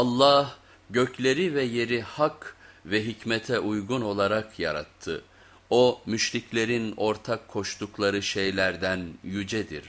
Allah gökleri ve yeri hak ve hikmete uygun olarak yarattı. O müşriklerin ortak koştukları şeylerden yücedir.